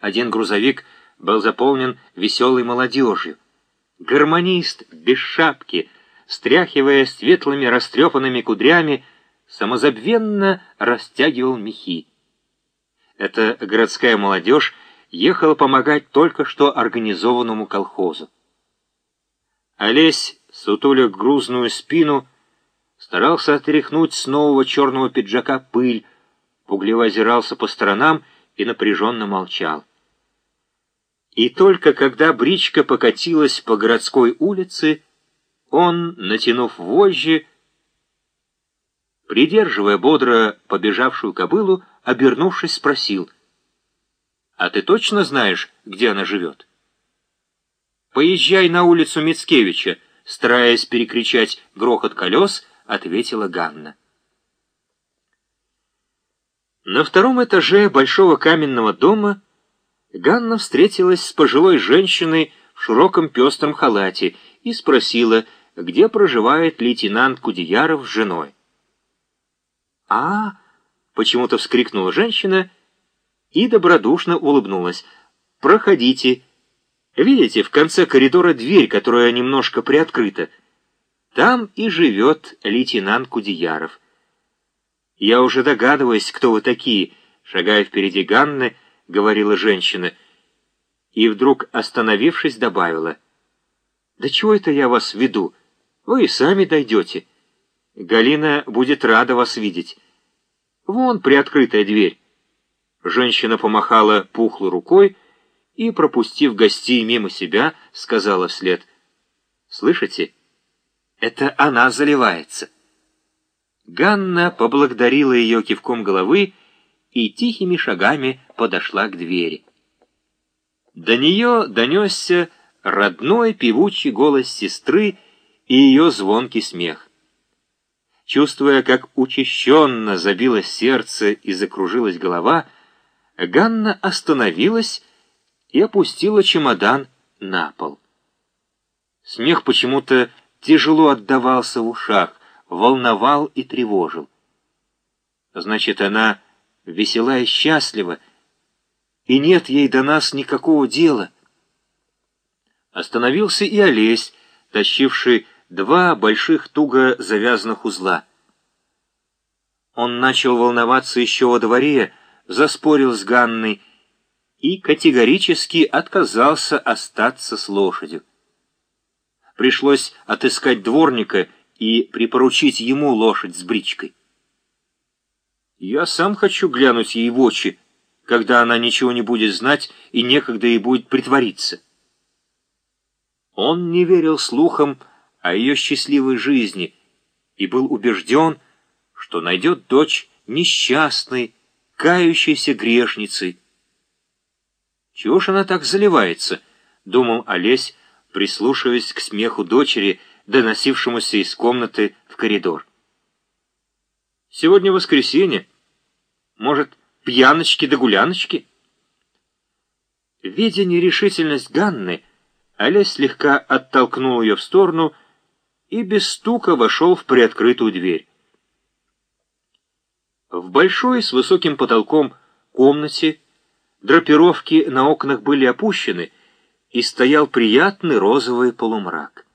Один грузовик был заполнен веселой молодежью. Гармонист без шапки, стряхивая светлыми растрепанными кудрями, самозабвенно растягивал мехи. Эта городская молодежь ехала помогать только что организованному колхозу. Олесь, сутуля грузную спину, старался отряхнуть с нового черного пиджака пыль, пугливо озирался по сторонам и напряженно молчал. И только когда бричка покатилась по городской улице, он, натянув вожжи, придерживая бодро побежавшую кобылу, обернувшись, спросил, «А ты точно знаешь, где она живет?» «Поезжай на улицу Мицкевича», стараясь перекричать грохот колес, ответила Ганна. На втором этаже большого каменного дома Ганна встретилась с пожилой женщиной в широком пестром халате и спросила, где проживает лейтенант Кудеяров с женой. «А!» — почему-то вскрикнула женщина и добродушно улыбнулась. «Проходите. Видите, в конце коридора дверь, которая немножко приоткрыта. Там и живет лейтенант Кудеяров. Я уже догадываюсь, кто вы такие», — шагая впереди Ганны, — говорила женщина, и вдруг, остановившись, добавила. «Да чего это я вас веду? Вы и сами дойдете». Галина будет рада вас видеть. Вон приоткрытая дверь. Женщина помахала пухлой рукой и, пропустив гостей мимо себя, сказала вслед. «Слышите? Это она заливается». Ганна поблагодарила ее кивком головы и тихими шагами подошла к двери. До нее донесся родной певучий голос сестры и ее звонкий смех. Чувствуя, как учащенно забилось сердце и закружилась голова, Ганна остановилась и опустила чемодан на пол. Смех почему-то тяжело отдавался в ушах, волновал и тревожил. Значит, она весела и счастлива, и нет ей до нас никакого дела. Остановился и Олесь, тащивший два больших туго завязанных узла. Он начал волноваться еще во дворе, заспорил с Ганной и категорически отказался остаться с лошадью. Пришлось отыскать дворника и припоручить ему лошадь с бричкой. Я сам хочу глянуть ей в очи, когда она ничего не будет знать и некогда ей будет притвориться. Он не верил слухам, о ее счастливой жизни и был убежден, что найдет дочь несчастной, кающейся грешницей. «Чего ж она так заливается?» — думал Олесь, прислушиваясь к смеху дочери, доносившемуся из комнаты в коридор. «Сегодня воскресенье. Может, пьяночки да гуляночки?» Видя нерешительность Ганны, Олесь слегка оттолкнул ее в сторону и без стука вошел в приоткрытую дверь. В большой с высоким потолком комнате драпировки на окнах были опущены, и стоял приятный розовый полумрак.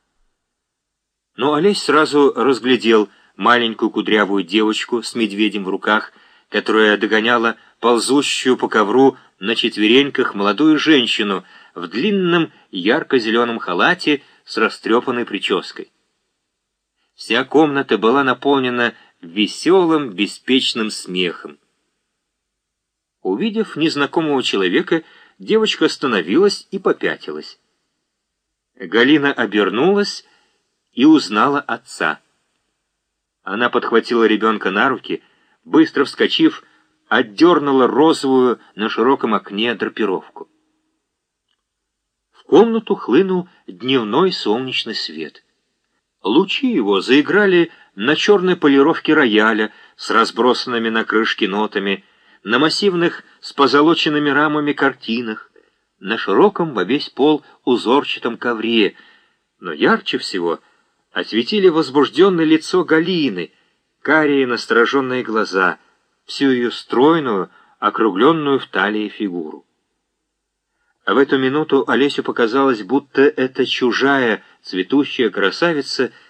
Но Олесь сразу разглядел маленькую кудрявую девочку с медведем в руках, которая догоняла ползущую по ковру на четвереньках молодую женщину в длинном ярко-зеленом халате с растрепанной прической. Вся комната была наполнена веселым, беспечным смехом. Увидев незнакомого человека, девочка остановилась и попятилась. Галина обернулась и узнала отца. Она подхватила ребенка на руки, быстро вскочив, отдернула розовую на широком окне драпировку. В комнату хлынул дневной солнечный свет. Лучи его заиграли на черной полировке рояля с разбросанными на крышке нотами, на массивных с позолоченными рамами картинах, на широком во весь пол узорчатом ковре, но ярче всего осветили возбужденное лицо Галины, карие настороженные глаза, всю ее стройную, округленную в талии фигуру. А в эту минуту Олесю показалось, будто эта чужая цветущая красавица —